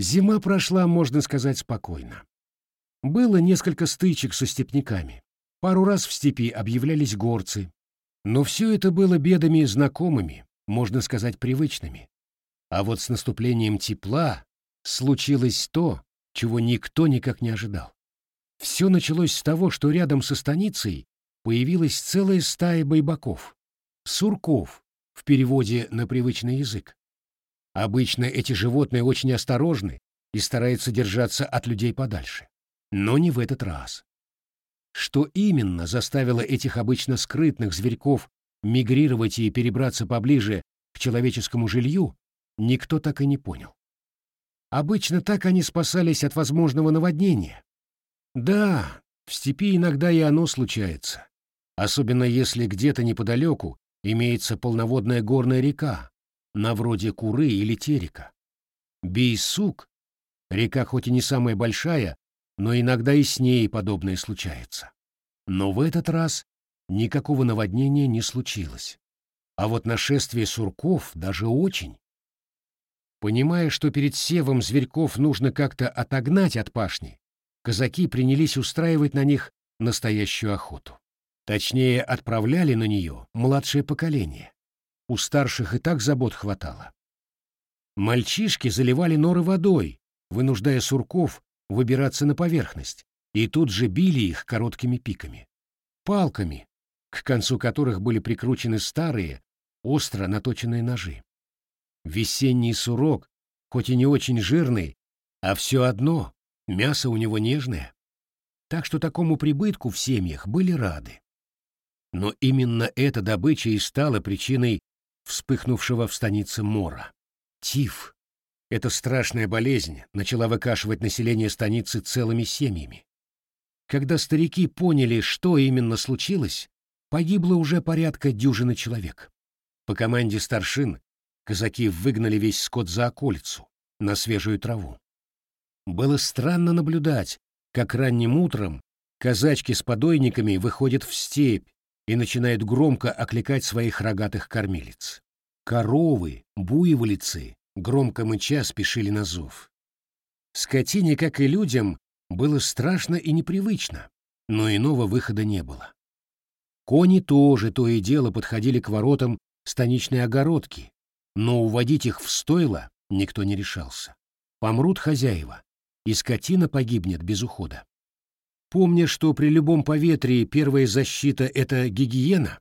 Зима прошла, можно сказать, спокойно. Было несколько стычек со степняками. Пару раз в степи объявлялись горцы. Но все это было бедами знакомыми, можно сказать, привычными. А вот с наступлением тепла случилось то, чего никто никак не ожидал. Все началось с того, что рядом со станицей появилась целая стая байбаков, сурков в переводе на привычный язык. Обычно эти животные очень осторожны и стараются держаться от людей подальше. Но не в этот раз. Что именно заставило этих обычно скрытных зверьков мигрировать и перебраться поближе к человеческому жилью, никто так и не понял. Обычно так они спасались от возможного наводнения. Да, в степи иногда и оно случается, особенно если где-то неподалеку имеется полноводная горная река, на вроде Куры или Терека. Бейсук, река хоть и не самая большая, но иногда и с ней подобное случается. Но в этот раз никакого наводнения не случилось. А вот нашествие сурков даже очень. Понимая, что перед севом зверьков нужно как-то отогнать от пашни, казаки принялись устраивать на них настоящую охоту. Точнее, отправляли на нее младшее поколение. У старших и так забот хватало. Мальчишки заливали норы водой, вынуждая сурков выбираться на поверхность, и тут же били их короткими пиками. Палками, к концу которых были прикручены старые, остро наточенные ножи. Весенний сурок, хоть и не очень жирный, а все одно, мясо у него нежное. Так что такому прибытку в семьях были рады. Но именно эта добыча и стала причиной вспыхнувшего в станице мора. Тиф. Эта страшная болезнь начала выкашивать население станицы целыми семьями. Когда старики поняли, что именно случилось, погибло уже порядка дюжины человек. По команде старшин казаки выгнали весь скот за околицу, на свежую траву. Было странно наблюдать, как ранним утром казачки с подойниками выходят в степь и начинают громко окликать своих рогатых кормилиц. Коровы, буйволицы, громко мыча спешили на зов. Скотине, как и людям, было страшно и непривычно, но иного выхода не было. Кони тоже то и дело подходили к воротам станичной огородки, но уводить их в стойло никто не решался. Помрут хозяева, и скотина погибнет без ухода. Помня, что при любом поветрии первая защита — это гигиена,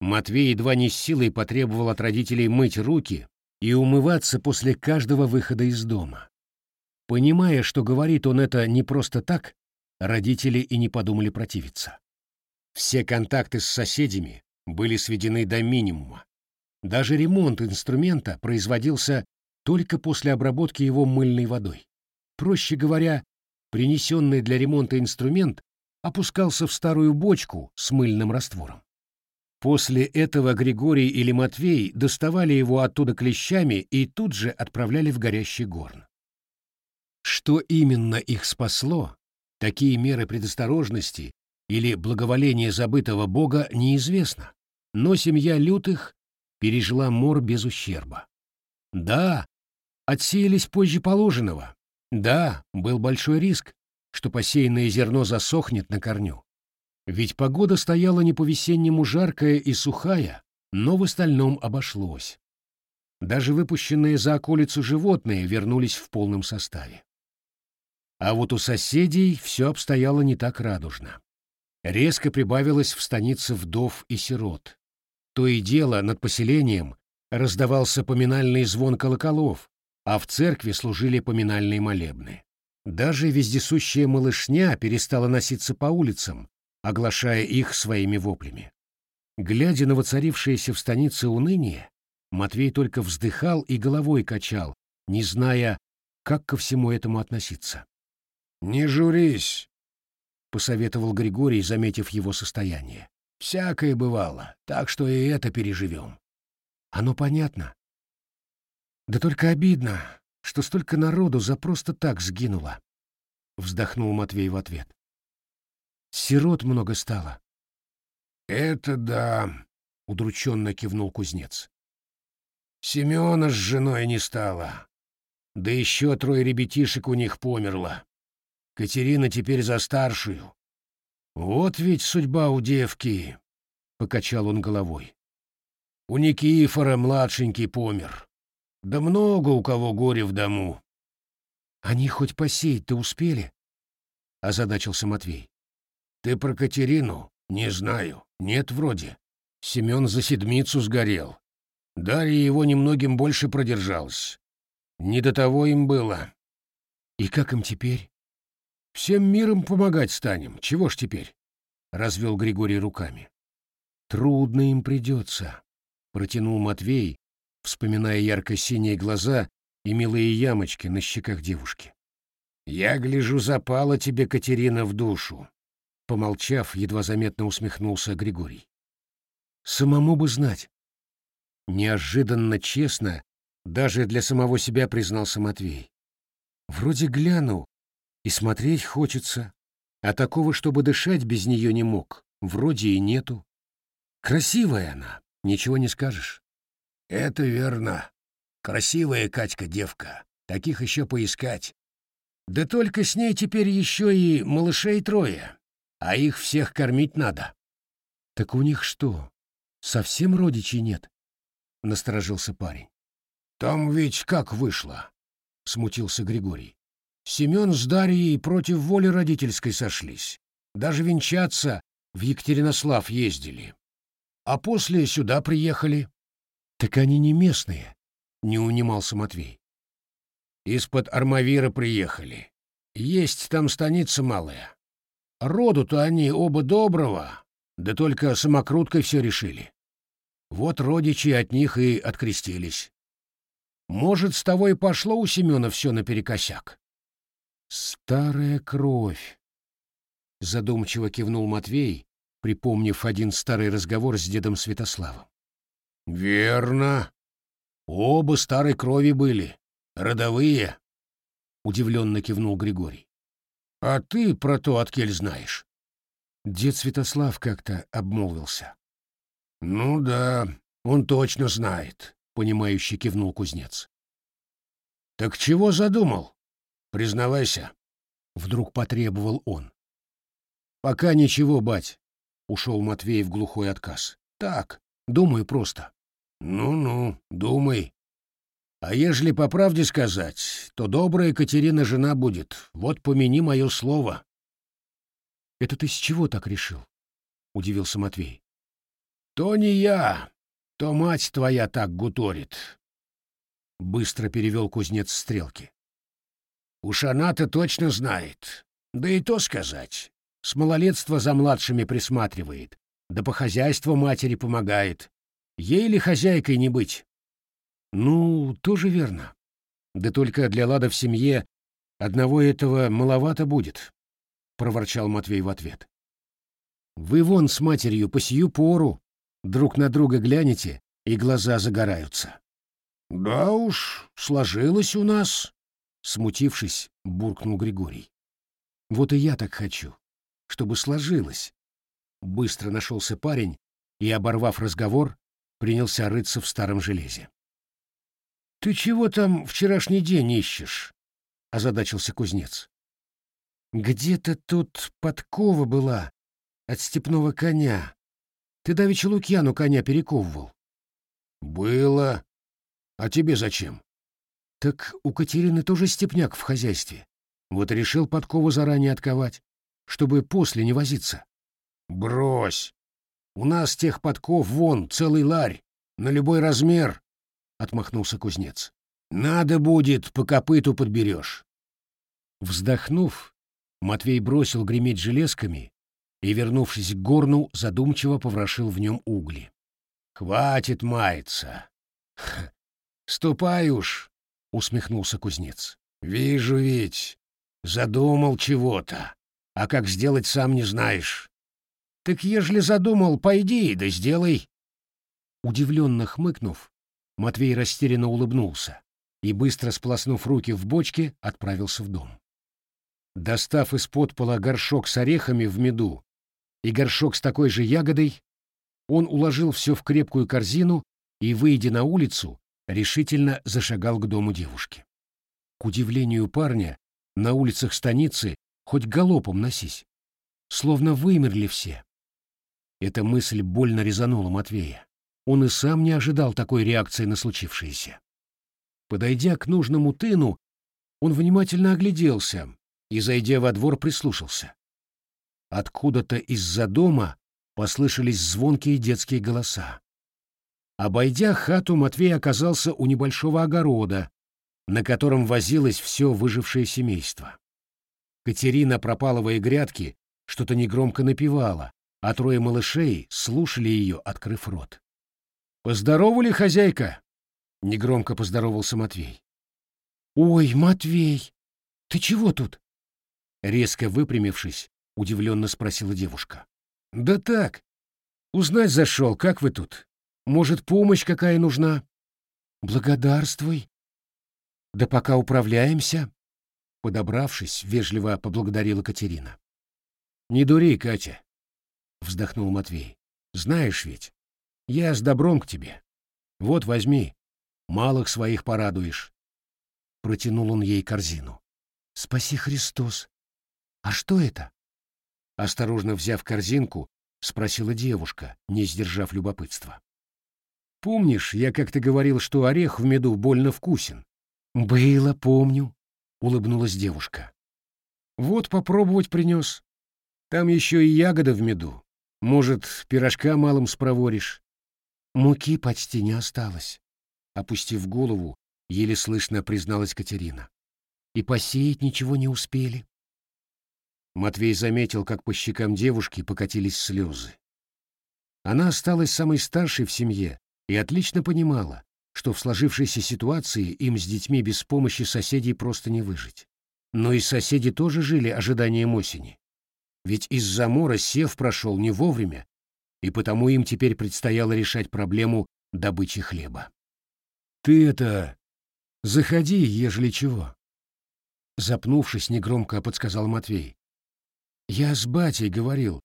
Матвей едва не с силой потребовал от родителей мыть руки и умываться после каждого выхода из дома. Понимая, что говорит он это не просто так, родители и не подумали противиться. Все контакты с соседями были сведены до минимума. Даже ремонт инструмента производился только после обработки его мыльной водой. Проще говоря, принесенный для ремонта инструмент опускался в старую бочку с мыльным раствором. После этого Григорий или Матвей доставали его оттуда клещами и тут же отправляли в горящий горн. Что именно их спасло, такие меры предосторожности или благоволение забытого бога, неизвестно, но семья лютых пережила мор без ущерба. Да, отсеялись позже положенного. Да, был большой риск, что посеянное зерно засохнет на корню. Ведь погода стояла не по-весеннему жаркая и сухая, но в остальном обошлось. Даже выпущенные за околицу животные вернулись в полном составе. А вот у соседей все обстояло не так радужно. Резко прибавилось в станице вдов и сирот. То и дело над поселением раздавался поминальный звон колоколов, а в церкви служили поминальные молебны. Даже вездесущая малышня перестала носиться по улицам, оглашая их своими воплями. Глядя на воцарившееся в станице уныние, Матвей только вздыхал и головой качал, не зная, как ко всему этому относиться. «Не журись», — посоветовал Григорий, заметив его состояние. «Всякое бывало, так что и это переживем». «Оно понятно. Да только обидно, что столько народу за просто так сгинуло», — вздохнул Матвей в ответ. Сирот много стало. Это да, удрученно кивнул кузнец. Семена с женой не стало. Да еще трое ребятишек у них померло. Катерина теперь за старшую. Вот ведь судьба у девки, — покачал он головой. У Никифора младшенький помер. Да много у кого горе в дому. Они хоть посеять-то успели? — озадачился Матвей. Ты про Катерину? Не знаю. Нет, вроде. Семен за седмицу сгорел. Дарья его немногим больше продержалась. Не до того им было. И как им теперь? Всем миром помогать станем. Чего ж теперь? Развел Григорий руками. Трудно им придется, протянул Матвей, вспоминая ярко-синие глаза и милые ямочки на щеках девушки. «Я гляжу, запала тебе, Катерина, в душу!» Помолчав, едва заметно усмехнулся Григорий. «Самому бы знать!» Неожиданно честно, даже для самого себя признался Матвей. «Вроде гляну, и смотреть хочется, а такого, чтобы дышать без нее не мог, вроде и нету. Красивая она, ничего не скажешь». «Это верно. Красивая Катька девка. Таких еще поискать. Да только с ней теперь еще и малышей трое, а их всех кормить надо. Так у них что, совсем родичей нет? Насторожился парень. Там ведь как вышло? Смутился Григорий. Семен с Дарьей против воли родительской сошлись. Даже венчаться в Екатеринослав ездили. А после сюда приехали. Так они не местные, не унимался Матвей. Из-под Армавира приехали. Есть там станица малая. Роду-то они оба доброго, да только самокруткой все решили. Вот родичи от них и открестились. Может, с того и пошло у Семена все наперекосяк. Старая кровь. Задумчиво кивнул Матвей, припомнив один старый разговор с дедом Святославом. Верно. Оба старой крови были. Родовые? Удивленно кивнул Григорий. А ты про то откель знаешь? Дед Святослав как-то обмолвился. Ну да, он точно знает, понимающе кивнул кузнец. Так чего задумал? Признавайся. Вдруг потребовал он. Пока ничего, бать, ушел Матвей в глухой отказ. Так, думаю просто. Ну-ну, думай, а ежели по правде сказать, то добрая Катерина жена будет. Вот помяни мое слово. — Это ты с чего так решил? — удивился Матвей. — То не я, то мать твоя так гуторит. Быстро перевел кузнец стрелки. Уж она-то точно знает. Да и то сказать. С малолетства за младшими присматривает, да по хозяйству матери помогает. Ей ли хозяйкой не быть? Ну, тоже верно. Да только для Лада в семье одного этого маловато будет, проворчал Матвей в ответ. Вы вон с матерью по сию пору друг на друга глянете, и глаза загораются. Да уж, сложилось у нас, смутившись, буркнул Григорий. Вот и я так хочу, чтобы сложилось. Быстро нашелся парень и, оборвав разговор, принялся рыться в старом железе. «Ты чего там вчерашний день ищешь?» — озадачился кузнец. «Где-то тут подкова была от степного коня. Ты давеча Лукьяну коня перековывал». «Было. А тебе зачем?» «Так у Катерины тоже степняк в хозяйстве. Вот решил подкову заранее отковать, чтобы после не возиться». «Брось! У нас тех подков вон целый ларь, на любой размер отмахнулся кузнец. Надо будет, по копыту подберешь. Вздохнув, Матвей бросил греметь железками и, вернувшись к горну, задумчиво поворошил в нем угли. «Хватит маяться!» «Ступай уж!» — усмехнулся кузнец. «Вижу ведь, задумал чего-то, а как сделать сам не знаешь. Так ежели задумал, пойди да сделай!» Удивленно хмыкнув, Матвей растерянно улыбнулся и, быстро сплоснув руки в бочке, отправился в дом. Достав из-под пола горшок с орехами в меду и горшок с такой же ягодой, он уложил все в крепкую корзину и, выйдя на улицу, решительно зашагал к дому девушки. К удивлению парня, на улицах станицы хоть галопом носись. Словно вымерли все. Эта мысль больно резанула Матвея. Он и сам не ожидал такой реакции на случившееся. Подойдя к нужному тыну, он внимательно огляделся и, зайдя во двор, прислушался. Откуда-то из-за дома послышались звонкие детские голоса. Обойдя хату, Матвей оказался у небольшого огорода, на котором возилось все выжившее семейство. Катерина пропаловые грядки что-то негромко напевала, а трое малышей слушали ее, открыв рот. «Поздоровали, хозяйка?» — негромко поздоровался Матвей. «Ой, Матвей, ты чего тут?» Резко выпрямившись, удивленно спросила девушка. «Да так. Узнать зашел, как вы тут? Может, помощь какая нужна?» «Благодарствуй. Да пока управляемся», — подобравшись, вежливо поблагодарила Катерина. «Не дури, Катя», — вздохнул Матвей. «Знаешь ведь, я с добром к тебе. Вот возьми, малых своих порадуешь. Протянул он ей корзину. Спаси Христос. А что это? Осторожно взяв корзинку, спросила девушка, не сдержав любопытства. Помнишь, я как-то говорил, что орех в меду больно вкусен? Было, помню, улыбнулась девушка. Вот попробовать принес. Там еще и ягода в меду. Может, пирожка малым спроворишь. Муки почти не осталось. Опустив голову, еле слышно призналась Катерина. И посеять ничего не успели. Матвей заметил, как по щекам девушки покатились слезы. Она осталась самой старшей в семье и отлично понимала, что в сложившейся ситуации им с детьми без помощи соседей просто не выжить. Но и соседи тоже жили ожиданием осени. Ведь из-за мора сев прошел не вовремя, и потому им теперь предстояло решать проблему добычи хлеба. «Ты это... заходи, ежели чего». Запнувшись, негромко подсказал Матвей. «Я с батей говорил.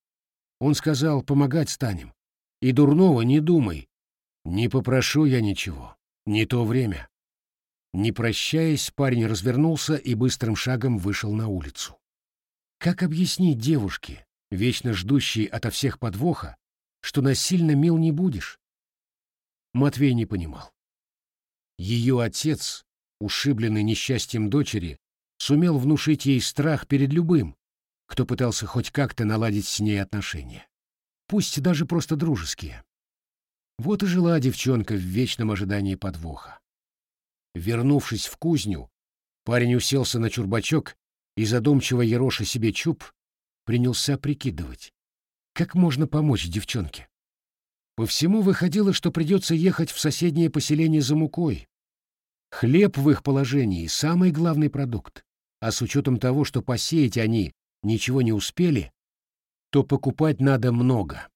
Он сказал, помогать станем. И дурного не думай. Не попрошу я ничего. Не то время». Не прощаясь, парень развернулся и быстрым шагом вышел на улицу. Как объяснить девушке, вечно ждущей ото всех подвоха, что насильно мил не будешь. Матвей не понимал. Ее отец, ушибленный несчастьем дочери, сумел внушить ей страх перед любым, кто пытался хоть как-то наладить с ней отношения. Пусть даже просто дружеские. Вот и жила девчонка в вечном ожидании подвоха. Вернувшись в кузню, парень уселся на чурбачок и, задумчиво ероша себе чуб, принялся прикидывать, как можно помочь девчонке? По всему выходило, что придется ехать в соседнее поселение за мукой. Хлеб в их положении — самый главный продукт, а с учетом того, что посеять они ничего не успели, то покупать надо много.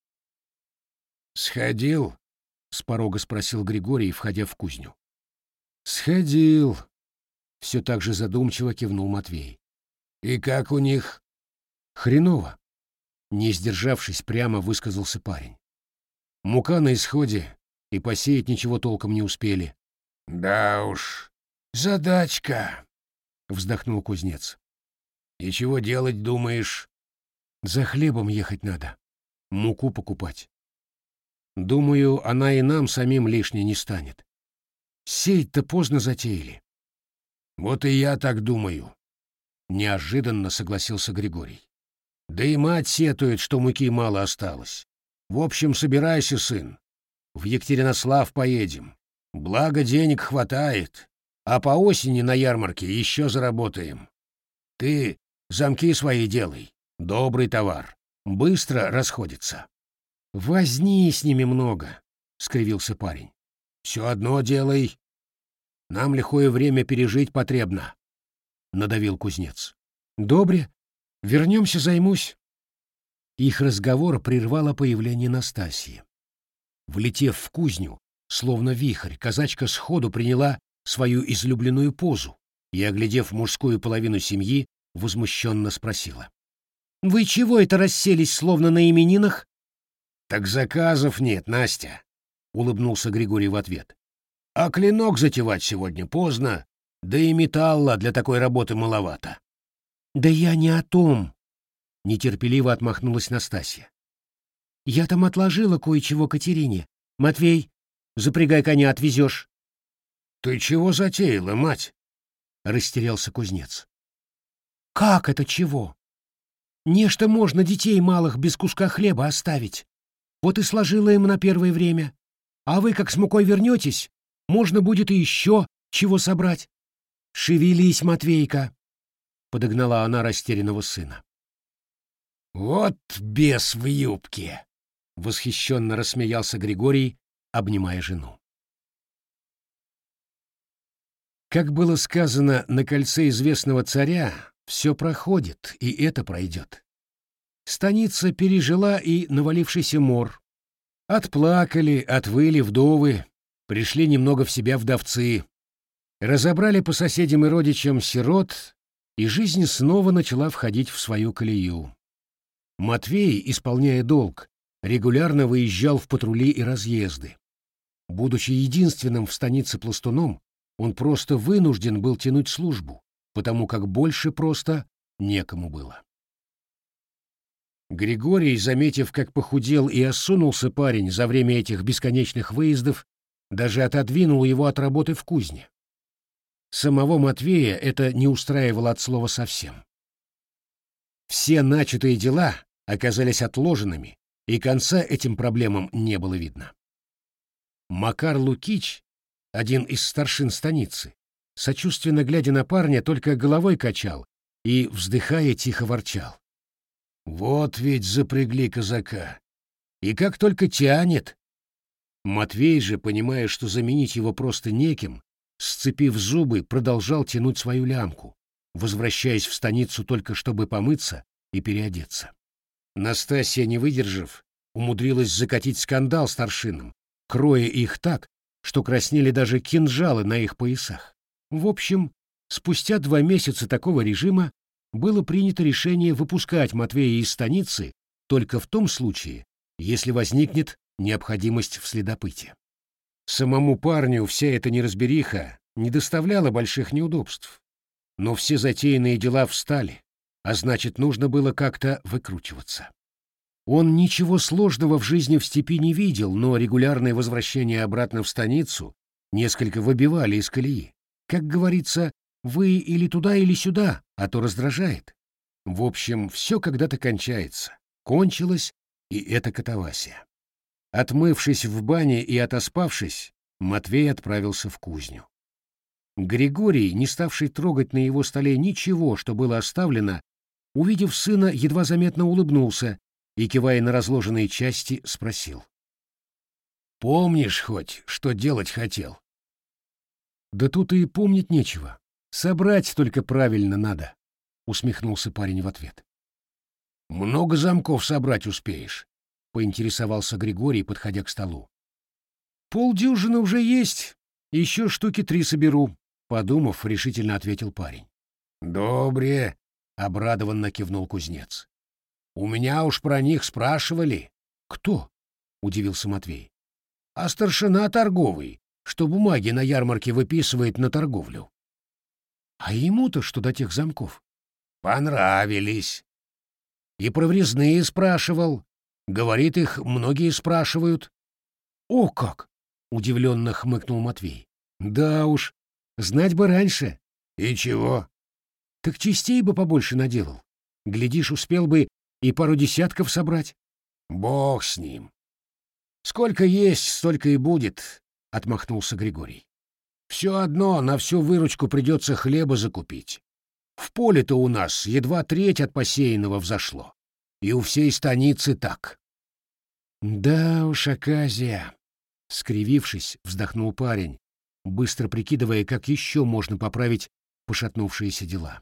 «Сходил?» — с порога спросил Григорий, входя в кузню. «Сходил», — все так же задумчиво кивнул Матвей. «И как у них?» «Хреново. Не сдержавшись, прямо высказался парень. Мука на исходе, и посеять ничего толком не успели. «Да уж, задачка», — вздохнул кузнец. «И чего делать, думаешь?» «За хлебом ехать надо, муку покупать. Думаю, она и нам самим лишней не станет. Сеять-то поздно затеяли». «Вот и я так думаю», — неожиданно согласился Григорий. Да и мать сетует, что муки мало осталось. В общем, собирайся, сын. В Екатеринослав поедем. Благо денег хватает, а по осени на ярмарке еще заработаем. Ты замки свои делай. Добрый товар. Быстро расходится. Возни с ними много, — скривился парень. Все одно делай. Нам лихое время пережить потребно, — надавил кузнец. Добре, Вернемся, займусь. Их разговор прервало появление Настасии. Влетев в кузню, словно вихрь, казачка сходу приняла свою излюбленную позу и, оглядев мужскую половину семьи, возмущенно спросила. «Вы чего это расселись, словно на именинах?» «Так заказов нет, Настя», — улыбнулся Григорий в ответ. «А клинок затевать сегодня поздно. Да и металла для такой работы маловато. Да я не о том, нетерпеливо отмахнулась Настасья. Я там отложила кое-чего Катерине. Матвей, запрягай коня, отвезешь. Ты чего затеяла, мать? Растерялся кузнец. Как это чего? Нечто можно детей малых без куска хлеба оставить. Вот и сложила им на первое время. А вы, как с мукой вернетесь, можно будет и еще чего собрать. Шевелись, Матвейка, — подогнала она растерянного сына. Вот бес в юбке! — восхищенно рассмеялся Григорий, обнимая жену. Как было сказано на кольце известного царя, все проходит, и это пройдет. Станица пережила и навалившийся мор. Отплакали, отвыли вдовы, пришли немного в себя вдовцы. Разобрали по соседям и родичам сирот, и жизнь снова начала входить в свою колею. Матвей, исполняя долг, регулярно выезжал в патрули и разъезды. Будучи единственным в станице пластуном, он просто вынужден был тянуть службу, потому как больше просто некому было. Григорий, заметив, как похудел и осунулся парень за время этих бесконечных выездов, даже отодвинул его от работы в кузне. Самого Матвея это не устраивало от слова совсем. Все начатые дела оказались отложенными, и конца этим проблемам не было видно. Макар Лукич, один из старшин станицы, сочувственно глядя на парня, только головой качал и, вздыхая, тихо ворчал. «Вот ведь запрягли казака! И как только тянет!» Матвей же, понимая, что заменить его просто неким, сцепив зубы, продолжал тянуть свою лямку, возвращаясь в станицу только чтобы помыться и переодеться. Настасья, не выдержав, умудрилась закатить скандал старшинам, кроя их так, что краснели даже кинжалы на их поясах. В общем, спустя два месяца такого режима было принято решение выпускать Матвея из станицы только в том случае, если возникнет необходимость в следопыте. Самому парню вся эта неразбериха не доставляла больших неудобств. Но все затеянные дела встали, а значит, нужно было как-то выкручиваться. Он ничего сложного в жизни в степи не видел, но регулярное возвращение обратно в станицу несколько выбивали из колеи. Как говорится, вы или туда, или сюда, а то раздражает. В общем, все когда-то кончается. Кончилось и эта катавасия. Отмывшись в бане и отоспавшись, Матвей отправился в кузню. Григорий, не ставший трогать на его столе ничего, что было оставлено, увидев сына, едва заметно улыбнулся и, кивая на разложенные части, спросил. «Помнишь хоть, что делать хотел?» Да тут и помнить нечего. Собрать только правильно надо, усмехнулся парень в ответ. Много замков собрать успеешь, поинтересовался Григорий, подходя к столу. Полдюжины уже есть, еще штуки три соберу, подумав, решительно ответил парень. Добре, обрадованно кивнул кузнец. У меня уж про них спрашивали. Кто? удивился Матвей. А старшина торговый, что бумаги на ярмарке выписывает на торговлю. А ему-то что до тех замков? Понравились. И про врезные спрашивал. Говорит, их многие спрашивают. О как! Удивленно хмыкнул Матвей. Да уж, знать бы раньше. И чего? Так частей бы побольше наделал. Глядишь, успел бы и пару десятков собрать. Бог с ним. Сколько есть, столько и будет. — отмахнулся Григорий. «Все одно на всю выручку придется хлеба закупить. В поле-то у нас едва треть от посеянного взошло. И у всей станицы так». «Да уж, оказия!» — скривившись, вздохнул парень, быстро прикидывая, как еще можно поправить пошатнувшиеся дела.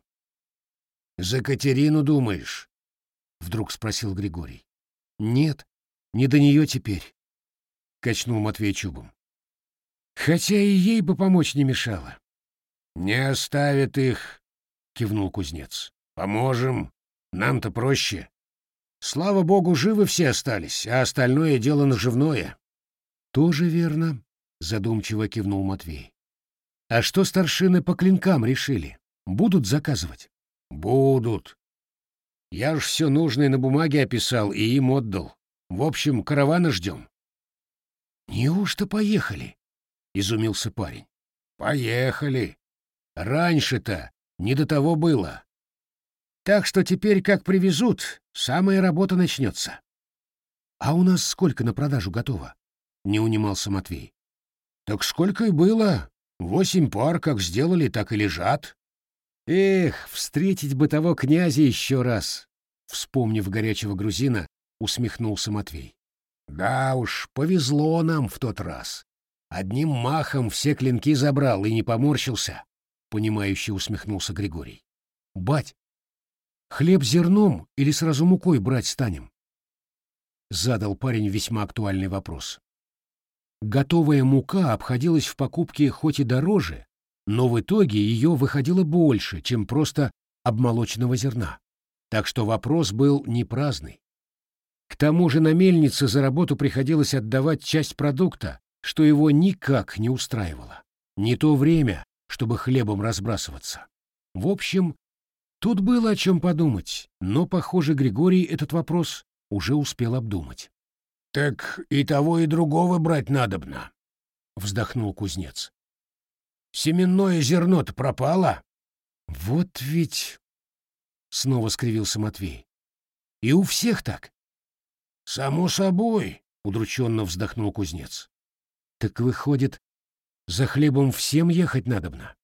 «За Катерину думаешь?» — вдруг спросил Григорий. «Нет, не до нее теперь», — качнул Матвей чубом. Хотя и ей бы помочь не мешало. «Не оставят их», — кивнул кузнец. «Поможем. Нам-то проще. Слава богу, живы все остались, а остальное дело наживное». «Тоже верно», — задумчиво кивнул Матвей. А что старшины по клинкам решили? Будут заказывать? Будут. Я ж все нужное на бумаге описал и им отдал. В общем, каравана ждем. Неужто поехали? Изумился парень. Поехали. Раньше-то не до того было. Так что теперь, как привезут, самая работа начнется. А у нас сколько на продажу готово? Не унимался Матвей. Так сколько и было. Восемь пар как сделали, так и лежат. Эх, встретить бы того князя еще раз. Вспомнив горячего грузина, усмехнулся Матвей. Да уж, повезло нам в тот раз. Одним махом все клинки забрал и не поморщился. Понимающе усмехнулся Григорий. Бать, хлеб зерном или сразу мукой брать станем? Задал парень весьма актуальный вопрос. Готовая мука обходилась в покупке хоть и дороже, но в итоге ее выходило больше, чем просто обмолоченного зерна. Так что вопрос был не праздный. К тому же на мельнице за работу приходилось отдавать часть продукта, что его никак не устраивало. Не то время, чтобы хлебом разбрасываться. В общем, тут было о чем подумать, но, похоже, Григорий этот вопрос уже успел обдумать. «Так и того, и другого брать надобно», — вздохнул кузнец. «Семенное зерно-то пропало». «Вот ведь...» — снова скривился Матвей. «И у всех так?» «Само собой», — удрученно вздохнул кузнец. «Так выходит, за хлебом всем ехать надобно?»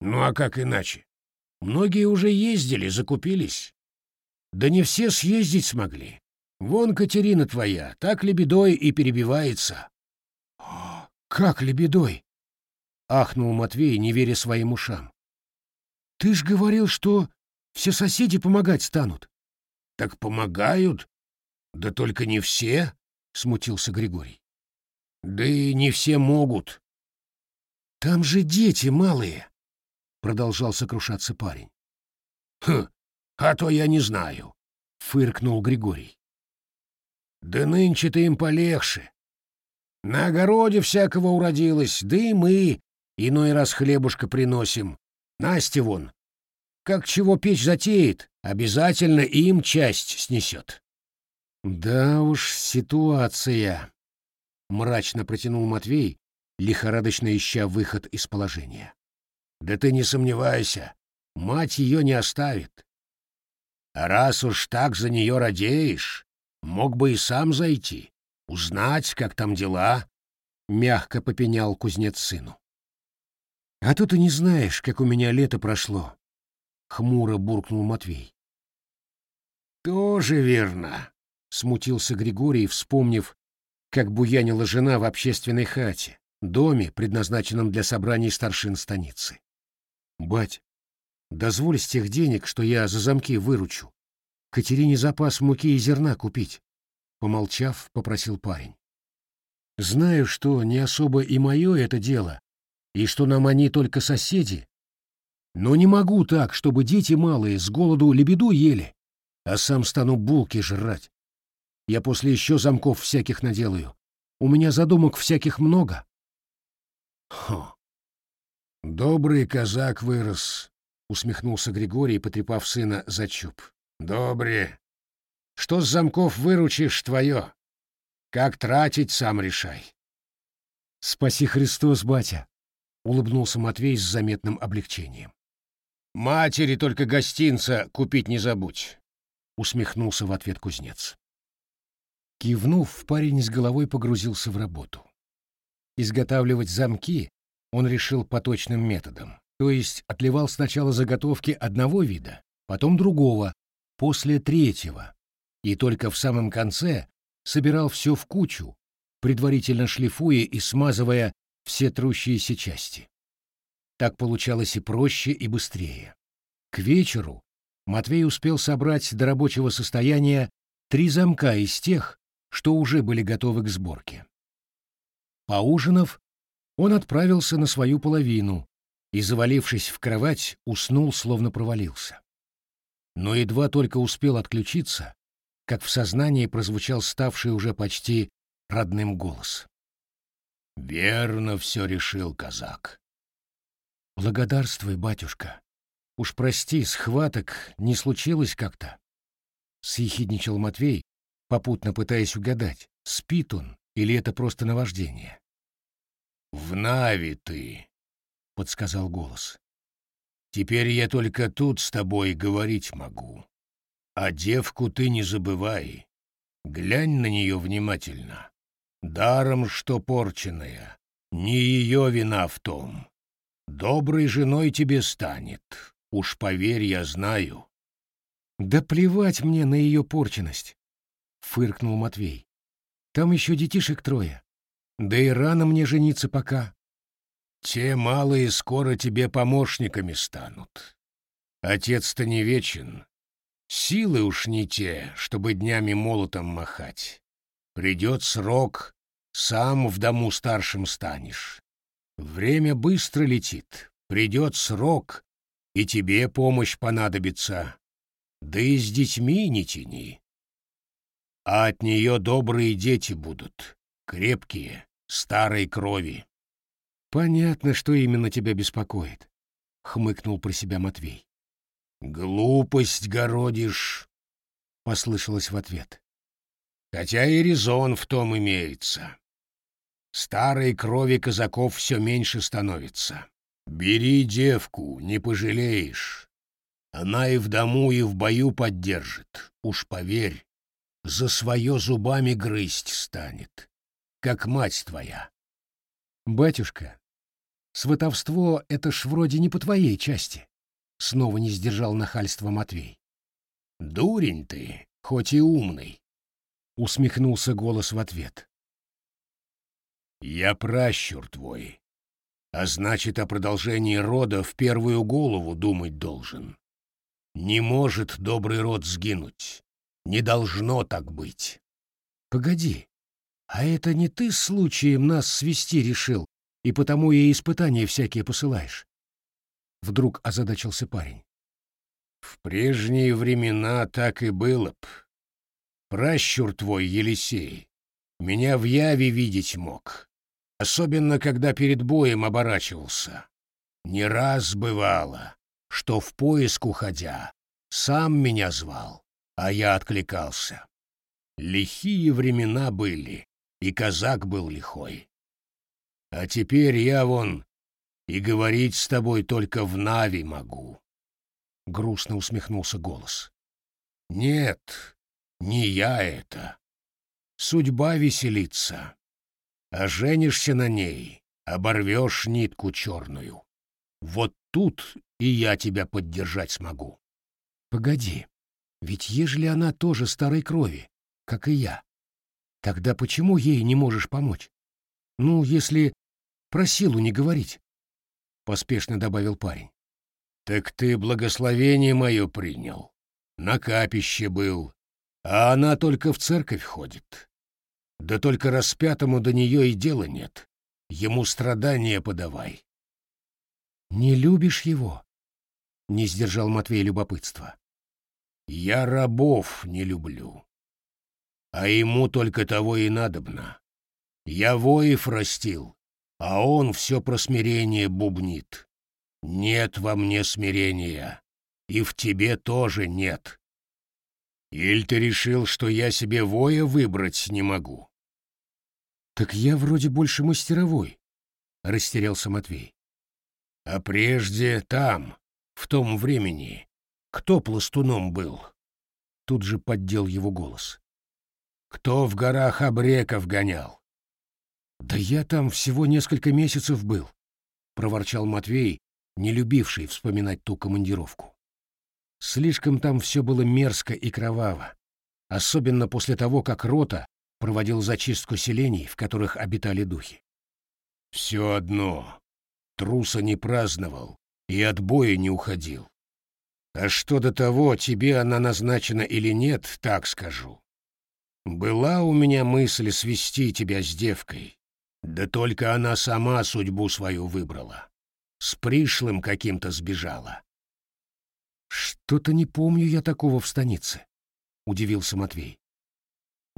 «Ну а как иначе? Многие уже ездили, закупились. Да не все съездить смогли. Вон Катерина твоя, так лебедой и перебивается. — Как лебедой? — ахнул Матвей, не веря своим ушам. — Ты ж говорил, что все соседи помогать станут. — Так помогают. Да только не все, — смутился Григорий. — Да и не все могут. — Там же дети малые, — продолжал сокрушаться парень. — Хм, а то я не знаю, — фыркнул Григорий. Да нынче-то им полегче. На огороде всякого уродилось, да и мы иной раз хлебушка приносим. Настя вон, как чего печь затеет, обязательно им часть снесет. Да уж, ситуация, — мрачно протянул Матвей, лихорадочно ища выход из положения. Да ты не сомневайся, мать ее не оставит. А раз уж так за нее радеешь, Мог бы и сам зайти, узнать, как там дела, — мягко попенял кузнец сыну. — А то ты не знаешь, как у меня лето прошло, — хмуро буркнул Матвей. — Тоже верно, — смутился Григорий, вспомнив, как буянила жена в общественной хате, доме, предназначенном для собраний старшин станицы. — Бать, дозволь с тех денег, что я за замки выручу, Катерине запас муки и зерна купить, — помолчав, попросил парень. Знаю, что не особо и мое это дело, и что нам они только соседи, но не могу так, чтобы дети малые с голоду лебеду ели, а сам стану булки жрать. Я после еще замков всяких наделаю. У меня задумок всяких много. Хо. Добрый казак вырос, усмехнулся Григорий, потрепав сына за чуб. Добре. Что с замков выручишь твое? Как тратить, сам решай. Спаси Христос, батя, улыбнулся Матвей с заметным облегчением. Матери только гостинца купить не забудь, усмехнулся в ответ кузнец. Кивнув, парень с головой погрузился в работу. Изготавливать замки он решил поточным методом, то есть отливал сначала заготовки одного вида, потом другого, после третьего, и только в самом конце собирал все в кучу, предварительно шлифуя и смазывая все трущиеся части. Так получалось и проще, и быстрее. К вечеру Матвей успел собрать до рабочего состояния три замка из тех, что уже были готовы к сборке. Поужинав, он отправился на свою половину и, завалившись в кровать, уснул, словно провалился но едва только успел отключиться, как в сознании прозвучал ставший уже почти родным голос. «Верно все решил казак. Благодарствуй, батюшка. Уж прости, схваток не случилось как-то. Съехидничал Матвей, попутно пытаясь угадать, спит он или это просто наваждение. «В Нави ты», — подсказал голос. «Теперь я только тут с тобой говорить могу. А девку ты не забывай. Глянь на нее внимательно. Даром, что порченная. Не ее вина в том. Доброй женой тебе станет. Уж поверь, я знаю. Да плевать мне на ее порченность, фыркнул Матвей. Там еще детишек трое. Да и рано мне жениться пока. Те малые скоро тебе помощниками станут. Отец-то не вечен. Силы уж не те, чтобы днями молотом махать. Придет срок, сам в дому старшим станешь. Время быстро летит, придет срок, и тебе помощь понадобится. Да и с детьми не тяни. А от нее добрые дети будут, крепкие, старой крови. Понятно, что именно тебя беспокоит, — хмыкнул про себя Матвей. Глупость городишь, — послышалось в ответ. Хотя и резон в том имеется. Старой крови казаков все меньше становится. Бери девку, не пожалеешь. Она и в дому, и в бою поддержит. Уж поверь, за свое зубами грызть станет, как мать твоя. Батюшка, сватовство — это ж вроде не по твоей части. Снова не сдержал нахальства Матвей. Дурень ты, хоть и умный. Усмехнулся голос в ответ. Я пращур твой, а значит, о продолжении рода в первую голову думать должен. Не может добрый род сгинуть. Не должно так быть. Погоди, а это не ты случаем нас свести решил, и потому и испытания всякие посылаешь? Вдруг озадачился парень. В прежние времена так и было б. Пращур твой, Елисей, меня в яве видеть мог особенно когда перед боем оборачивался. Не раз бывало, что в поиск уходя, сам меня звал, а я откликался. Лихие времена были, и казак был лихой. А теперь я вон и говорить с тобой только в Нави могу. Грустно усмехнулся голос. Нет, не я это. Судьба веселится а женишься на ней, оборвешь нитку черную. Вот тут и я тебя поддержать смогу. Погоди, ведь ежели она тоже старой крови, как и я, тогда почему ей не можешь помочь? Ну, если про силу не говорить, — поспешно добавил парень. Так ты благословение мое принял, на капище был, а она только в церковь ходит. Да только распятому до нее и дела нет. Ему страдания подавай. Не любишь его? Не сдержал Матвей любопытства. Я рабов не люблю. А ему только того и надобно. Я воев растил, а он все про смирение бубнит. Нет во мне смирения, и в тебе тоже нет. Иль ты решил, что я себе воя выбрать не могу? Так я вроде больше мастеровой, растерялся Матвей. А прежде там, в том времени, кто пластуном был? Тут же поддел его голос. Кто в горах обреков гонял? Да я там всего несколько месяцев был, проворчал Матвей, не любивший вспоминать ту командировку. Слишком там все было мерзко и кроваво, особенно после того, как рота проводил зачистку селений, в которых обитали духи. «Все одно. Труса не праздновал и от боя не уходил. А что до того, тебе она назначена или нет, так скажу. Была у меня мысль свести тебя с девкой, да только она сама судьбу свою выбрала. С пришлым каким-то сбежала. «Что-то не помню я такого в станице», — удивился Матвей.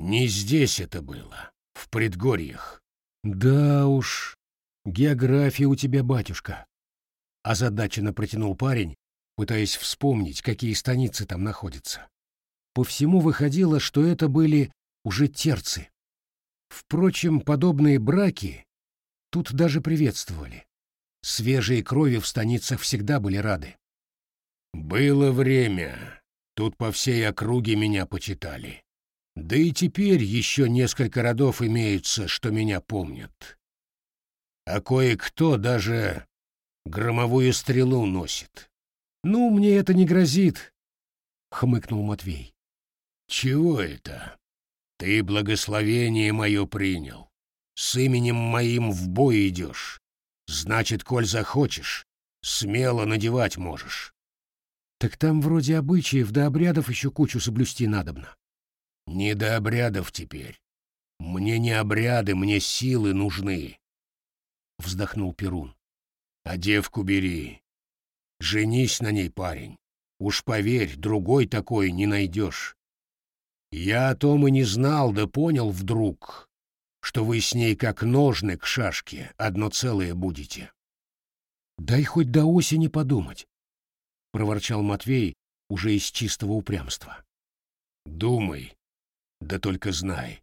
Не здесь это было, в предгорьях. Да уж, география у тебя, батюшка. — озадаченно протянул парень, пытаясь вспомнить, какие станицы там находятся. По всему выходило, что это были уже терцы. Впрочем, подобные браки тут даже приветствовали. Свежие крови в станицах всегда были рады. «Было время. Тут по всей округе меня почитали. Да и теперь еще несколько родов имеются, что меня помнят. А кое-кто даже громовую стрелу носит. «Ну, мне это не грозит», — хмыкнул Матвей. «Чего это? Ты благословение мое принял. С именем моим в бой идешь. Значит, коль захочешь, смело надевать можешь». «Так там вроде обычаев да обрядов еще кучу соблюсти надобно». «Не до обрядов теперь. Мне не обряды, мне силы нужны», — вздохнул Перун. «А девку бери, Женись на ней, парень. Уж поверь, другой такой не найдешь. Я о том и не знал, да понял вдруг, что вы с ней как ножны к шашке, одно целое будете. Дай хоть до осени подумать, — проворчал Матвей уже из чистого упрямства. Думай, да только знай,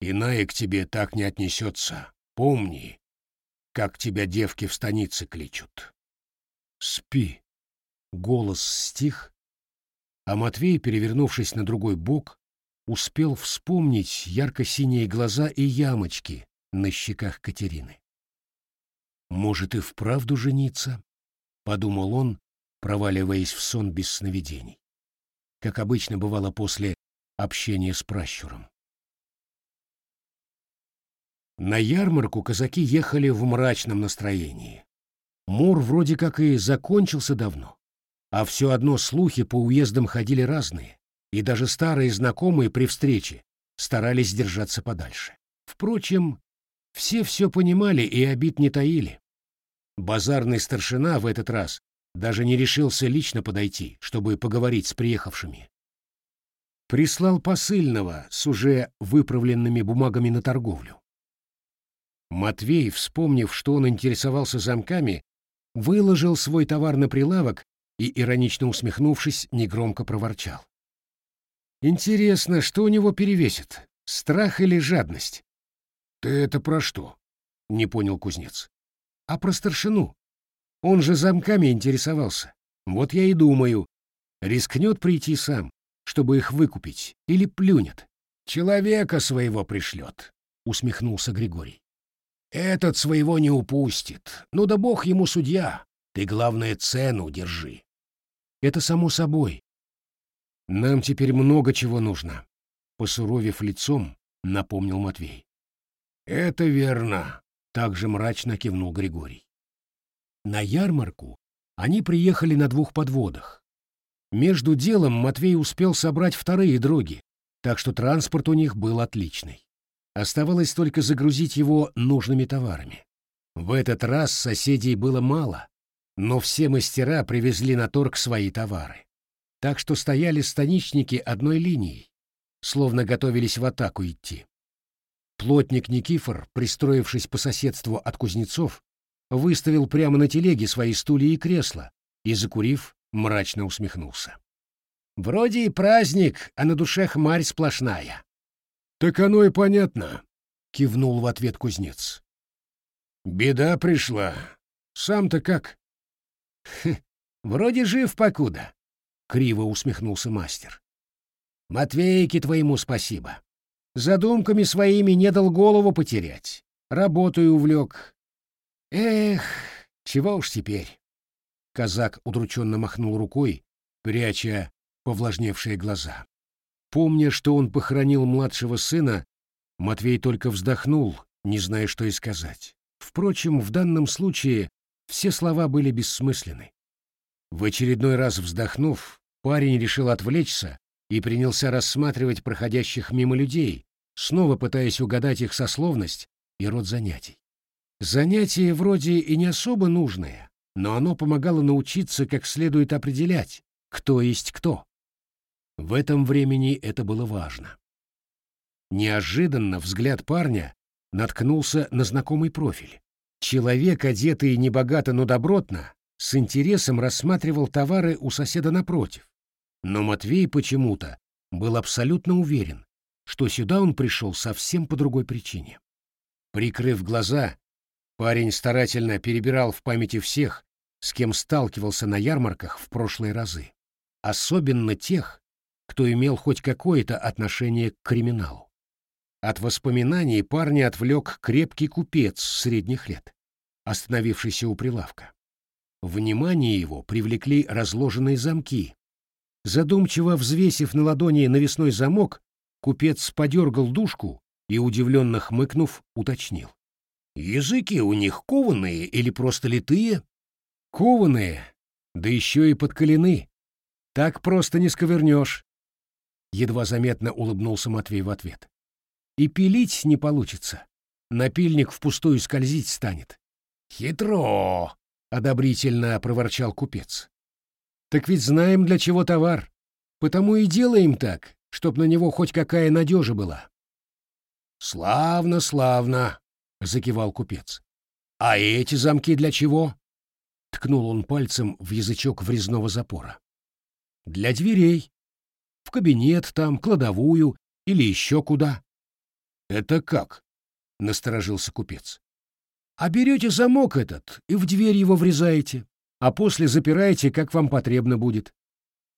иная к тебе так не отнесется. Помни, как тебя девки в станице кличут. «Спи!» Голос стих, а Матвей, перевернувшись на другой бок, успел вспомнить ярко-синие глаза и ямочки на щеках Катерины. «Может, и вправду жениться?» — подумал он, проваливаясь в сон без сновидений, как обычно бывало после общения с пращуром. На ярмарку казаки ехали в мрачном настроении. Мур вроде как и закончился давно, а все одно слухи по уездам ходили разные, и даже старые знакомые при встрече старались держаться подальше. Впрочем, все все понимали и обид не таили. Базарный старшина в этот раз даже не решился лично подойти, чтобы поговорить с приехавшими. Прислал посыльного с уже выправленными бумагами на торговлю. Матвей, вспомнив, что он интересовался замками, выложил свой товар на прилавок и, иронично усмехнувшись, негромко проворчал. «Интересно, что у него перевесит, страх или жадность?» «Ты это про что?» — не понял кузнец. «А про старшину. Он же замками интересовался. Вот я и думаю, рискнет прийти сам, чтобы их выкупить, или плюнет. Человека своего пришлет», — усмехнулся Григорий. Этот своего не упустит. Ну да бог ему судья. Ты, главное, цену держи. Это само собой. Нам теперь много чего нужно. Посуровив лицом, напомнил Матвей. Это верно. Также мрачно кивнул Григорий. На ярмарку они приехали на двух подводах. Между делом Матвей успел собрать вторые дроги, так что транспорт у них был отличный. Оставалось только загрузить его нужными товарами. В этот раз соседей было мало, но все мастера привезли на торг свои товары. Так что стояли станичники одной линией, словно готовились в атаку идти. Плотник Никифор, пристроившись по соседству от кузнецов, выставил прямо на телеге свои стулья и кресла и, закурив, мрачно усмехнулся. «Вроде и праздник, а на душе хмарь сплошная. «Так оно и понятно», — кивнул в ответ кузнец. «Беда пришла. Сам-то как?» «Вроде жив покуда», — криво усмехнулся мастер. «Матвейке твоему спасибо. Задумками своими не дал голову потерять. Работаю увлек. Эх, чего уж теперь?» Казак удрученно махнул рукой, пряча повлажневшие глаза. Помня, что он похоронил младшего сына, Матвей только вздохнул, не зная, что и сказать. Впрочем, в данном случае все слова были бессмысленны. В очередной раз вздохнув, парень решил отвлечься и принялся рассматривать проходящих мимо людей, снова пытаясь угадать их сословность и род занятий. Занятие вроде и не особо нужное, но оно помогало научиться как следует определять, кто есть кто. В этом времени это было важно. Неожиданно взгляд парня наткнулся на знакомый профиль. Человек, одетый небогато, но добротно, с интересом рассматривал товары у соседа напротив, но Матвей почему-то был абсолютно уверен, что сюда он пришел совсем по другой причине. Прикрыв глаза, парень старательно перебирал в памяти всех, с кем сталкивался на ярмарках в прошлые разы, особенно тех, кто имел хоть какое-то отношение к криминалу. От воспоминаний парня отвлек крепкий купец средних лет, остановившийся у прилавка. Внимание его привлекли разложенные замки. Задумчиво взвесив на ладони навесной замок, купец подергал дужку и, удивленно хмыкнув, уточнил. «Языки у них кованые или просто литые?» «Кованые, да еще и подколены. Так просто не сковырнешь», — едва заметно улыбнулся Матвей в ответ и пилить не получится. Напильник впустую скользить станет. Хитро, одобрительно проворчал купец. Так ведь знаем, для чего товар. Потому и делаем так, чтоб на него хоть какая надежа была. Славно, славно, закивал купец. А эти замки для чего? Ткнул он пальцем в язычок врезного запора. Для дверей. В кабинет там, кладовую или еще куда. «Это как?» — насторожился купец. «А берете замок этот и в дверь его врезаете, а после запираете, как вам потребно будет.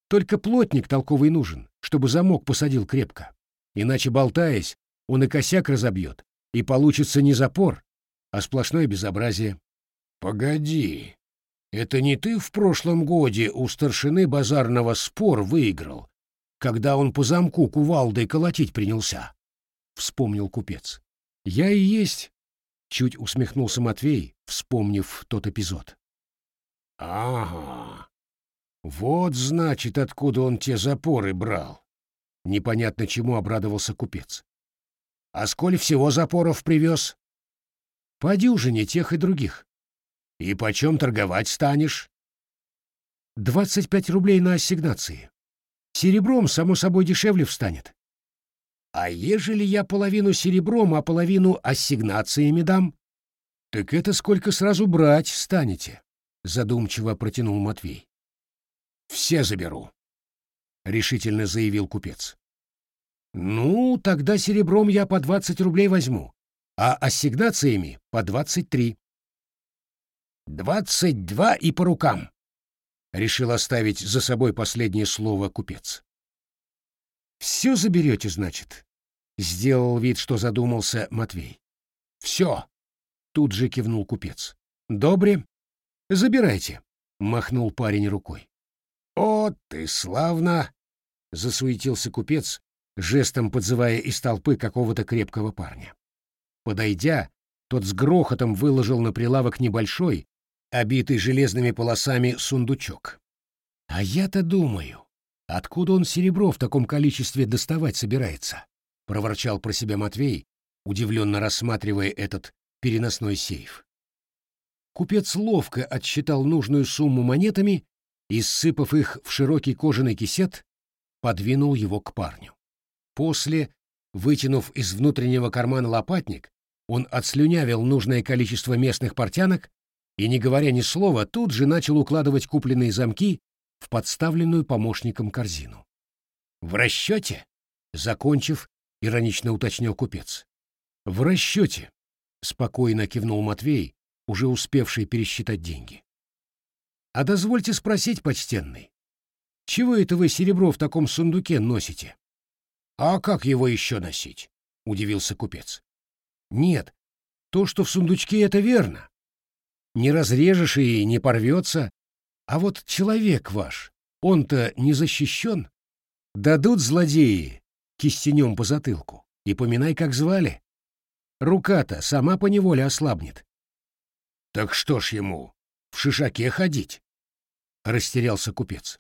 Только плотник толковый нужен, чтобы замок посадил крепко. Иначе, болтаясь, он и косяк разобьет, и получится не запор, а сплошное безобразие». «Погоди, это не ты в прошлом годе у старшины базарного спор выиграл, когда он по замку кувалдой колотить принялся?» — вспомнил купец. «Я и есть», — чуть усмехнулся Матвей, вспомнив тот эпизод. «Ага, вот, значит, откуда он те запоры брал», — непонятно чему обрадовался купец. «А сколь всего запоров привез?» «По дюжине тех и других». «И почем торговать станешь?» «Двадцать пять рублей на ассигнации. Серебром, само собой, дешевле встанет». А ежели я половину серебром, а половину ассигнациями дам? Так это сколько сразу брать станете? Задумчиво протянул Матвей. Все заберу, решительно заявил купец. Ну, тогда серебром я по двадцать рублей возьму, а ассигнациями по двадцать три. Двадцать два и по рукам, решил оставить за собой последнее слово купец. «Все заберете, значит?» — сделал вид, что задумался Матвей. «Все!» — тут же кивнул купец. «Добре. Забирайте!» — махнул парень рукой. «О, ты славно!» — засуетился купец, жестом подзывая из толпы какого-то крепкого парня. Подойдя, тот с грохотом выложил на прилавок небольшой, обитый железными полосами сундучок. «А я-то думаю, Откуда он серебро в таком количестве доставать собирается? проворчал про себя Матвей, удивленно рассматривая этот переносной сейф. Купец ловко отсчитал нужную сумму монетами и, сыпав их в широкий кожаный кисет, подвинул его к парню. После, вытянув из внутреннего кармана лопатник, он отслюнявил нужное количество местных портянок и, не говоря ни слова, тут же начал укладывать купленные замки в подставленную помощником корзину. «В расчете?» — закончив, иронично уточнил купец. «В расчете», — спокойно кивнул Матвей, уже успевший пересчитать деньги. «А дозвольте спросить, почтенный, чего это вы серебро в таком сундуке носите?» «А как его еще носить?» — удивился купец. «Нет, то, что в сундучке, это верно. Не разрежешь и не порвется, а вот человек ваш, он-то не защищен. Дадут злодеи кистенем по затылку, и поминай, как звали. Рука-то сама поневоле ослабнет. — Так что ж ему, в шишаке ходить? — растерялся купец.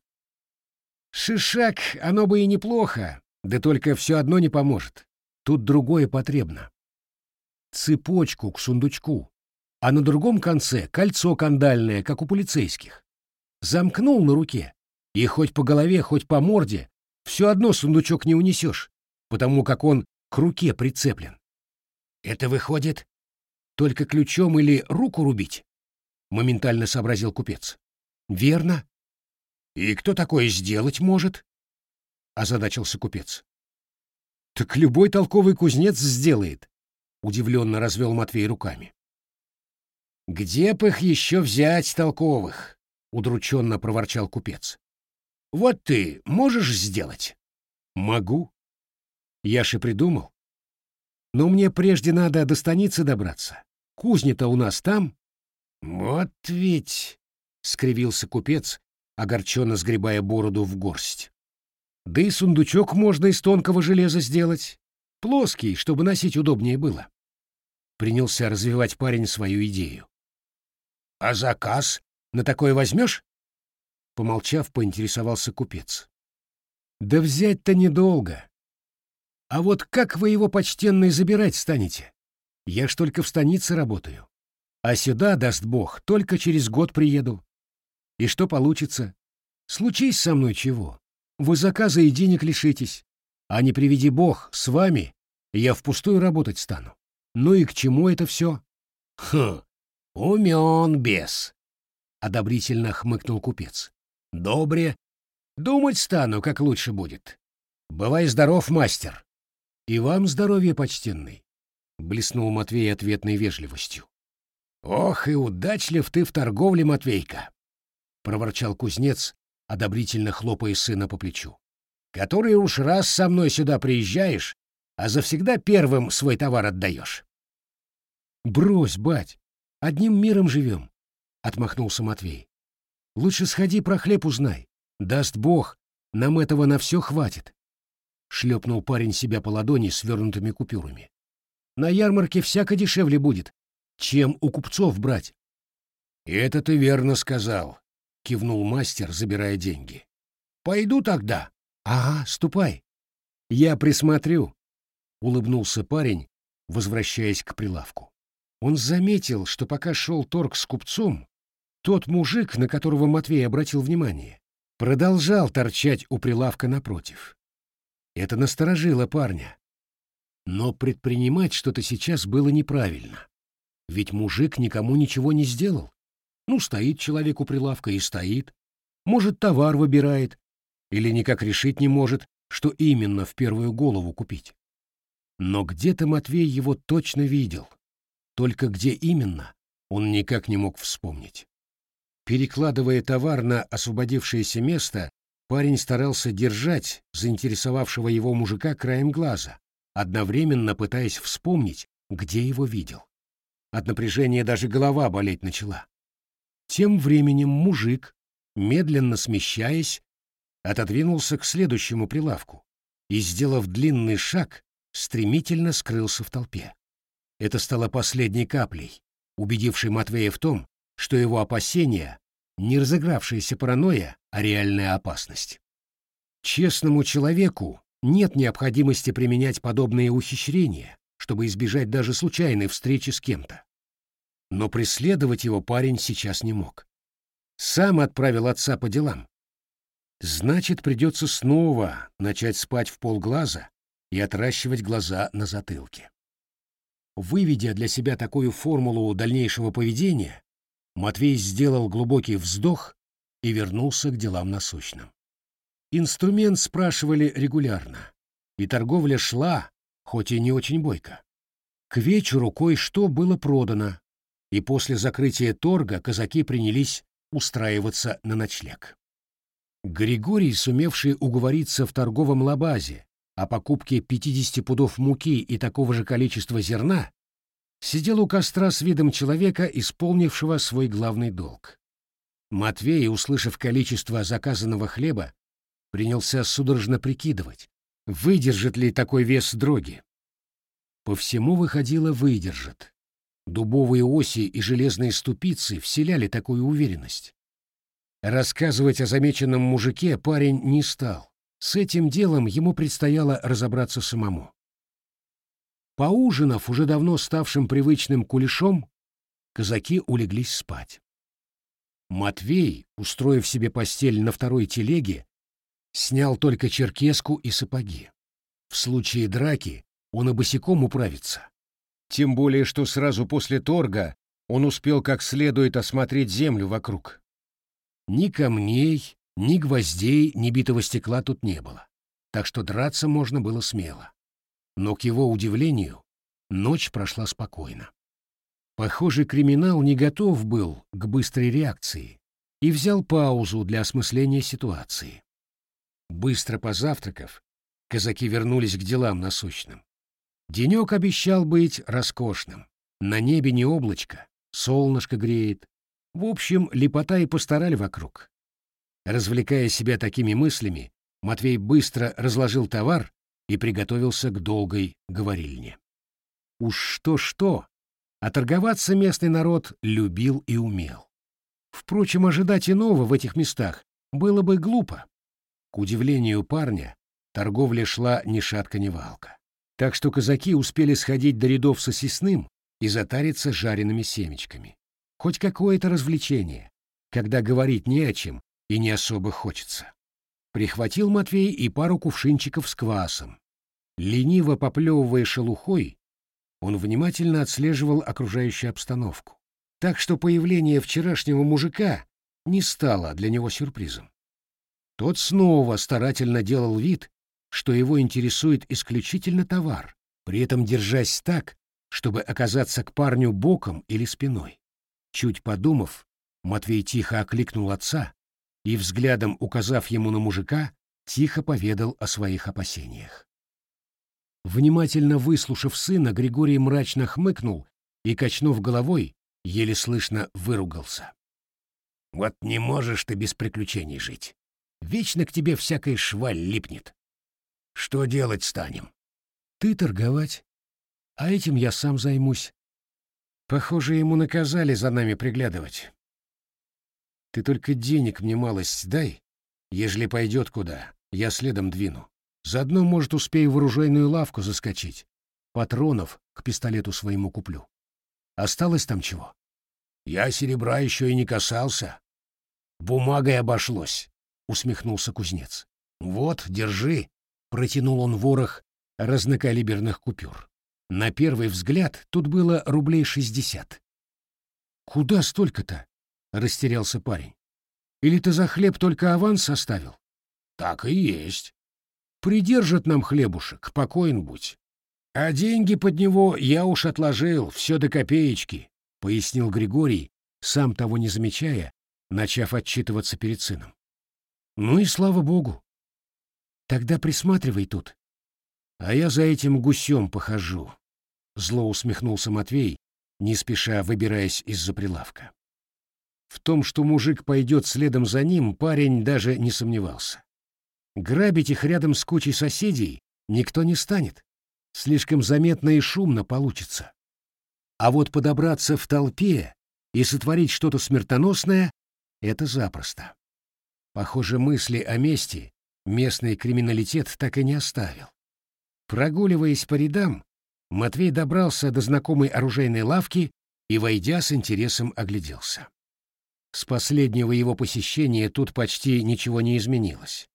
— Шишак, оно бы и неплохо, да только все одно не поможет. Тут другое потребно. Цепочку к сундучку, а на другом конце кольцо кандальное, как у полицейских замкнул на руке, и хоть по голове, хоть по морде, все одно сундучок не унесешь, потому как он к руке прицеплен. Это выходит только ключом или руку рубить? Моментально сообразил купец. Верно. И кто такое сделать может? Озадачился купец. Так любой толковый кузнец сделает, удивленно развел Матвей руками. Где б их еще взять толковых? удрученно проворчал купец. Вот ты можешь сделать? Могу. Я же придумал. Но мне прежде надо до станицы добраться. Кузня-то у нас там. Вот ведь, — скривился купец, огорченно сгребая бороду в горсть. Да и сундучок можно из тонкого железа сделать. Плоский, чтобы носить удобнее было. Принялся развивать парень свою идею. «А заказ на такое возьмешь?» Помолчав, поинтересовался купец. «Да взять-то недолго. А вот как вы его, почтенный, забирать станете? Я ж только в станице работаю. А сюда, даст Бог, только через год приеду. И что получится? Случись со мной чего? Вы заказа и денег лишитесь. А не приведи Бог, с вами я впустую работать стану. Ну и к чему это все? Хм, умен бес, — одобрительно хмыкнул купец. Добре. Думать стану, как лучше будет. Бывай здоров, мастер. И вам здоровья, почтенный, — блеснул Матвей ответной вежливостью. Ох, и удачлив ты в торговле, Матвейка, — проворчал кузнец, одобрительно хлопая сына по плечу. Который уж раз со мной сюда приезжаешь, а завсегда первым свой товар отдаешь. Брось, бать, одним миром живем, — отмахнулся Матвей. Лучше сходи про хлеб узнай. Даст Бог, нам этого на все хватит. Шлепнул парень себя по ладони свернутыми купюрами. На ярмарке всяко дешевле будет, чем у купцов брать. Это ты верно сказал, кивнул мастер, забирая деньги. Пойду тогда. Ага, ступай. Я присмотрю, улыбнулся парень, возвращаясь к прилавку. Он заметил, что пока шел торг с купцом, тот мужик, на которого Матвей обратил внимание, продолжал торчать у прилавка напротив. Это насторожило парня. Но предпринимать что-то сейчас было неправильно. Ведь мужик никому ничего не сделал. Ну, стоит человек у прилавка и стоит. Может, товар выбирает. Или никак решить не может, что именно в первую голову купить. Но где-то Матвей его точно видел. Только где именно, он никак не мог вспомнить. Перекладывая товар на освободившееся место, парень старался держать заинтересовавшего его мужика краем глаза, одновременно пытаясь вспомнить, где его видел. От напряжения даже голова болеть начала. Тем временем мужик, медленно смещаясь, отодвинулся к следующему прилавку и, сделав длинный шаг, стремительно скрылся в толпе. Это стало последней каплей, убедившей Матвея в том, что его опасения — не разыгравшаяся паранойя, а реальная опасность. Честному человеку нет необходимости применять подобные ухищрения, чтобы избежать даже случайной встречи с кем-то. Но преследовать его парень сейчас не мог. Сам отправил отца по делам. Значит, придется снова начать спать в полглаза и отращивать глаза на затылке. Выведя для себя такую формулу дальнейшего поведения, Матвей сделал глубокий вздох и вернулся к делам насущным. Инструмент спрашивали регулярно, и торговля шла, хоть и не очень бойко. К вечеру кое-что было продано, и после закрытия торга казаки принялись устраиваться на ночлег. Григорий, сумевший уговориться в торговом лабазе о покупке 50 пудов муки и такого же количества зерна, сидел у костра с видом человека, исполнившего свой главный долг. Матвей, услышав количество заказанного хлеба, принялся судорожно прикидывать, выдержит ли такой вес дроги. По всему выходило выдержит. Дубовые оси и железные ступицы вселяли такую уверенность. Рассказывать о замеченном мужике парень не стал. С этим делом ему предстояло разобраться самому. Поужинав уже давно ставшим привычным кулешом, казаки улеглись спать. Матвей, устроив себе постель на второй телеге, снял только черкеску и сапоги. В случае драки он и босиком управится. Тем более, что сразу после торга он успел как следует осмотреть землю вокруг. Ни камней, ни гвоздей, ни битого стекла тут не было, так что драться можно было смело. Но, к его удивлению, ночь прошла спокойно. Похоже, криминал не готов был к быстрой реакции и взял паузу для осмысления ситуации. Быстро позавтракав, казаки вернулись к делам насущным. Денек обещал быть роскошным. На небе не облачко, солнышко греет. В общем, лепота и постарали вокруг. Развлекая себя такими мыслями, Матвей быстро разложил товар и приготовился к долгой говорильне. Уж что-что, а торговаться местный народ любил и умел. Впрочем, ожидать иного в этих местах было бы глупо. К удивлению парня, торговля шла ни шатка ни валка. Так что казаки успели сходить до рядов со сосисным и затариться жареными семечками. Хоть какое-то развлечение, когда говорить не о чем и не особо хочется. Прихватил Матвей и пару кувшинчиков с квасом. Лениво поплевывая шелухой, он внимательно отслеживал окружающую обстановку, так что появление вчерашнего мужика не стало для него сюрпризом. Тот снова старательно делал вид, что его интересует исключительно товар, при этом держась так, чтобы оказаться к парню боком или спиной. Чуть подумав, Матвей тихо окликнул отца и, взглядом указав ему на мужика, тихо поведал о своих опасениях. Внимательно выслушав сына, Григорий мрачно хмыкнул и, качнув головой, еле слышно выругался. «Вот не можешь ты без приключений жить. Вечно к тебе всякая шваль липнет. Что делать станем?» «Ты торговать, а этим я сам займусь. Похоже, ему наказали за нами приглядывать. Ты только денег мне малость дай, ежели пойдет куда, я следом двину. Заодно, может, успею в оружейную лавку заскочить. Патронов к пистолету своему куплю. Осталось там чего? Я серебра еще и не касался. Бумагой обошлось, усмехнулся кузнец. Вот, держи, протянул он ворох разнокалиберных купюр. На первый взгляд тут было рублей шестьдесят. «Куда столько-то?» — растерялся парень. «Или ты за хлеб только аванс оставил?» «Так и есть. Придержат нам хлебушек, покоен будь. А деньги под него я уж отложил, все до копеечки, — пояснил Григорий, сам того не замечая, начав отчитываться перед сыном. Ну и слава богу. Тогда присматривай тут. А я за этим гусем похожу. Зло усмехнулся Матвей, не спеша выбираясь из-за прилавка. В том, что мужик пойдет следом за ним, парень даже не сомневался. Грабить их рядом с кучей соседей никто не станет. Слишком заметно и шумно получится. А вот подобраться в толпе и сотворить что-то смертоносное — это запросто. Похоже, мысли о мести местный криминалитет так и не оставил. Прогуливаясь по рядам, Матвей добрался до знакомой оружейной лавки и, войдя, с интересом огляделся. С последнего его посещения тут почти ничего не изменилось.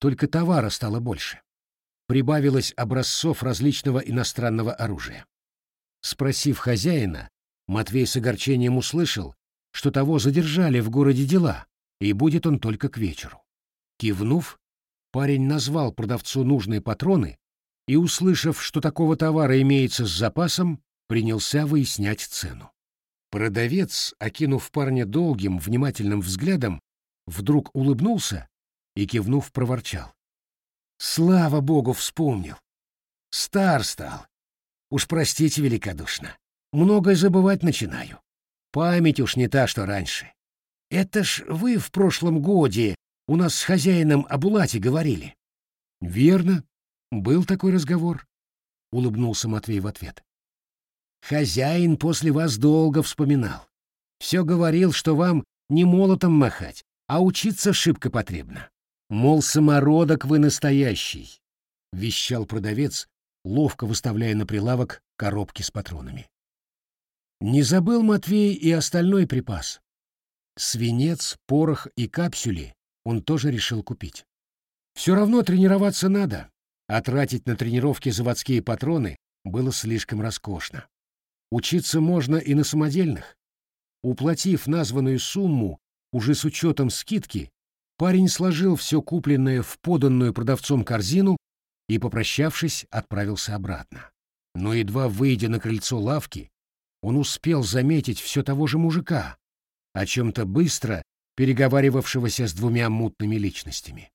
Только товара стало больше. Прибавилось образцов различного иностранного оружия. Спросив хозяина, Матвей с огорчением услышал, что того задержали в городе дела, и будет он только к вечеру. Кивнув, парень назвал продавцу нужные патроны и, услышав, что такого товара имеется с запасом, принялся выяснять цену. Продавец, окинув парня долгим, внимательным взглядом, вдруг улыбнулся и, кивнув, проворчал. «Слава богу, вспомнил! Стар стал. Уж простите великодушно. Многое забывать начинаю. Память уж не та, что раньше. Это ж вы в прошлом годе у нас с хозяином о Булате говорили». «Верно. Был такой разговор», — улыбнулся Матвей в ответ. «Хозяин после вас долго вспоминал. Все говорил, что вам не молотом махать, а учиться шибко потребно. Мол, самородок вы настоящий, — вещал продавец, ловко выставляя на прилавок коробки с патронами. Не забыл Матвей и остальной припас. Свинец, порох и капсюли он тоже решил купить. Все равно тренироваться надо, а тратить на тренировки заводские патроны было слишком роскошно. Учиться можно и на самодельных. Уплатив названную сумму уже с учетом скидки, парень сложил все купленное в поданную продавцом корзину и, попрощавшись, отправился обратно. Но едва выйдя на крыльцо лавки, он успел заметить все того же мужика, о чем-то быстро переговаривавшегося с двумя мутными личностями.